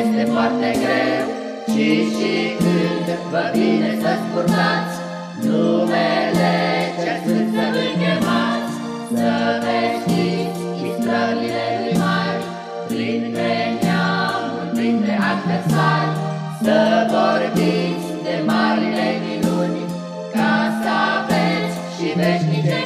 este foarte greu, ci și când vă vine să spurtați numele ce sunt să îl chemați, să vestiți istrările lui mari, printre neamuri, printre adversari, să vorbiți de marile minuni, ca să aveți și veșnice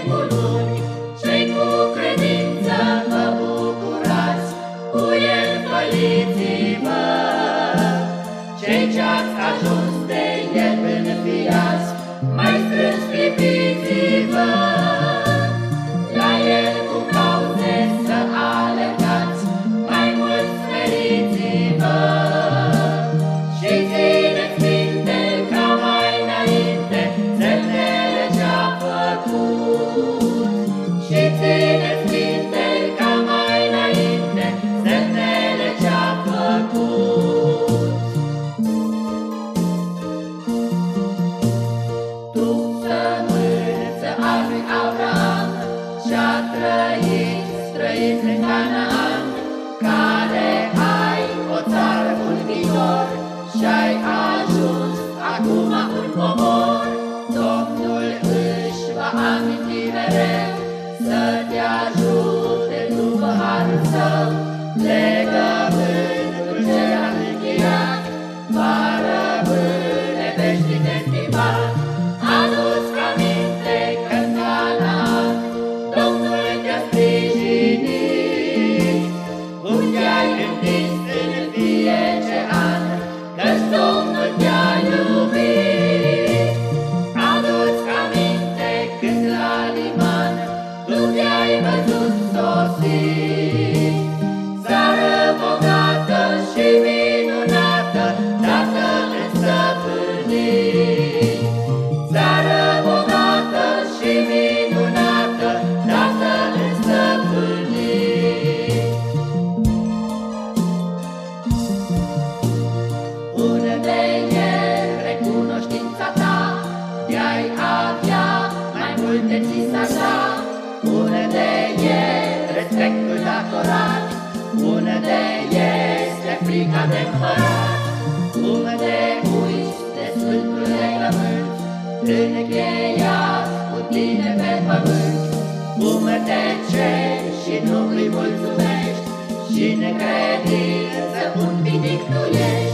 cei ce-ați ajuns de el înfiați, mai strâns trăit străin în Canaan, Care ai o țară, un viitor, Și-ai ajuns acum un pomor. Domnul își va aminti mereu, Să te ajute după harul său, Legământul ce a încheiat, Va rămâne veșnic estimat. Ți s-așa. Pune de el respectul datorat, Pune de este frica de împărat. Cum de uiți de sfântul legământ, Încheiat cu tine pe pământ, Cum de ce și nu îi mulțumești, Și necredință un pitic tu ești.